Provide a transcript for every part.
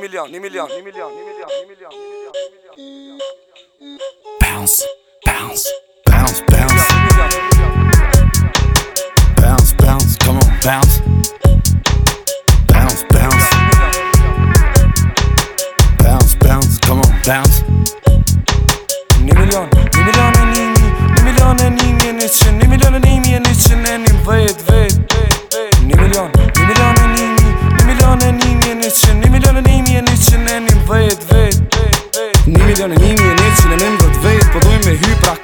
ni milyon, ni milyon, ni milyon, ni milyon, ni Bounce, bounce, bounce, bounce. Bounce, bounce, come on, bounce. Bounce, bounce. Bounce, bounce, come on, bounce.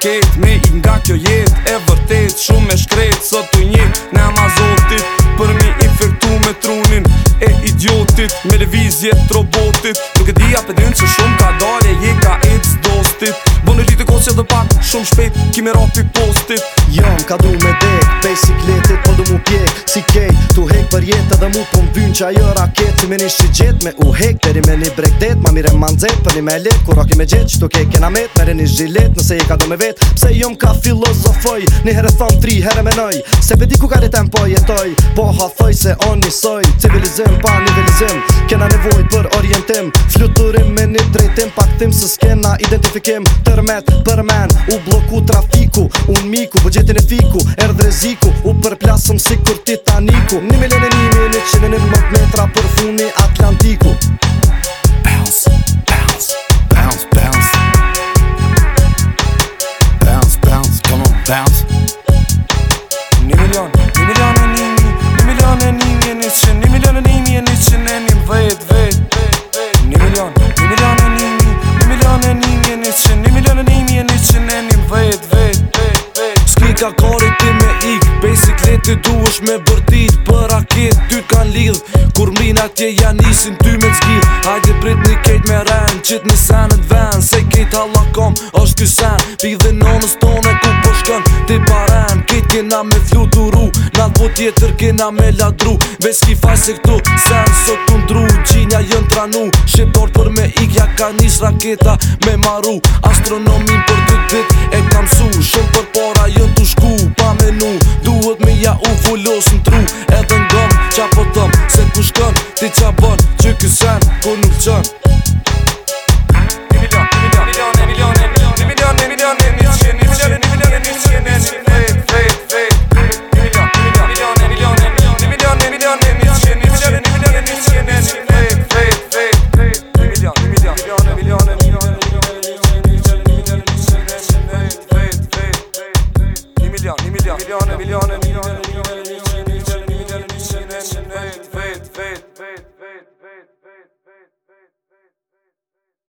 ket Me i nga kjo jet e vërtet Shumë me shkret sot u një Në amazotit për mi infektu me trunin E idiotit me revizje të robotit Nuk e di apedin që shumë ka dalje Je ka e cdostit Bo në rritë e kosje dhe pak shumë shpet Kime rapi postit Jam jo, ka du me dek Basicletit po du mu pjek Si kej, Tu hek për jet edhe mu po mbyn që ajo raket Si me një shigjet me u hek Peri me një bregdet Ma mire ma nxet Për një me let Kur aki me gjet Qëto ke kena met Mere një zhilet Nëse je ka du me vet Pse jam jo ka filozofoj Një herë thamë tri herë me nëj Se pe di ku ka rritem po jetoj Po ha thoj se on një soj Civilizim pa nivelizim Kena nevoj për orientim Fluturim me një drejtim Pak tim se skena identifikim Tërmet, përmen, u bloku trafiku, u miku Po gjetin e fiku, erdhe reziku U përplasëm si kur titaniku Një milion e një milion e e Pjesja kari ti me ik Basic e du është me bërtit Për raket ty t'kan lidh Kur mina tje janë isin ty me t'zgjil Hajde prit një kejt me ren Qit një sen e t'ven Se kejt halakom është ty sen po Ti dhe nonës në stone ku përshkën Ti paren Kejt kena me fluturu Nalë po tjetër kena me ladru Ves faj se këtu Sen sot t'un ndru Gjinja jën t'ranu Shqiptor për me ik Ja ka njës raketa me maru Astronomin për të t'vit e kam su shton, ti qa bon, që kësën, ku nuk qënë